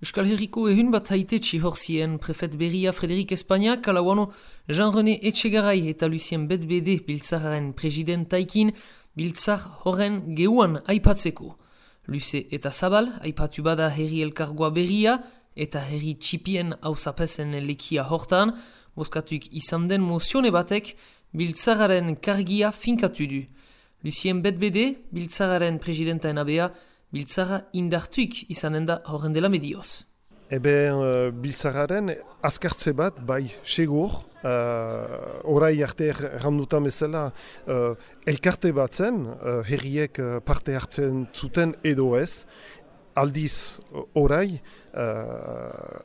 Euskal Herriko ehun bat haitetxi horzien prefet berria Frederik Espania, kalauano Jean-René Etxegarai eta Lucien Betbede biltzararen presidentaikin biltzar horren geuan aipatzeko. Luze eta Zabal, aipatu bada herri elkargoa berria eta herri txipien hausapesen lekia hortan, boskatuik izan den mozione batek biltzararen kargia finkatu du. Lucien Betbede, biltzararen presidentaen abea, biltzara indartuik izanen da horren dela medioz. Ebe uh, biltzararen azkartze bat, bai, segur, uh, orai arte erranduta bezala uh, elkarte bat zen, uh, herriek parte hartzen zuten edo ez, aldiz orai,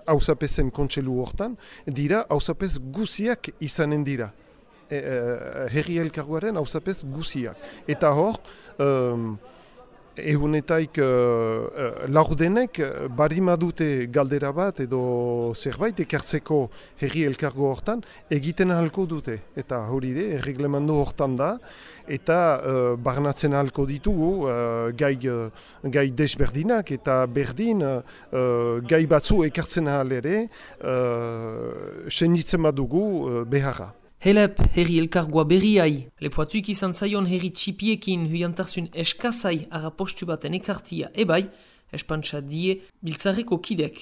hausapezen uh, kontselu hortan, dira hausapez guziak izanen dira. E, uh, herri elkarguaren hausapez guziak. Eta hor, Ehunetaik uh, uh, laurdenek uh, barima dute galdera bat edo zerbait ekartzeko herri elkargo hortan egiten ahalko dute. Eta hori de, erreglemandu hortan da eta uh, barnatzen ahalko ditugu uh, gai, uh, gai desberdinak eta berdin uh, gai batzu ekartzen ahal ere uh, senditzen badugu uh, beharra. Helep, herri elkargoa berriai. Lepoatuik izan zaion herri txipiekin huiantarzun eskazai ara postu baten ekartia ebai, espantsa die biltzareko kidek.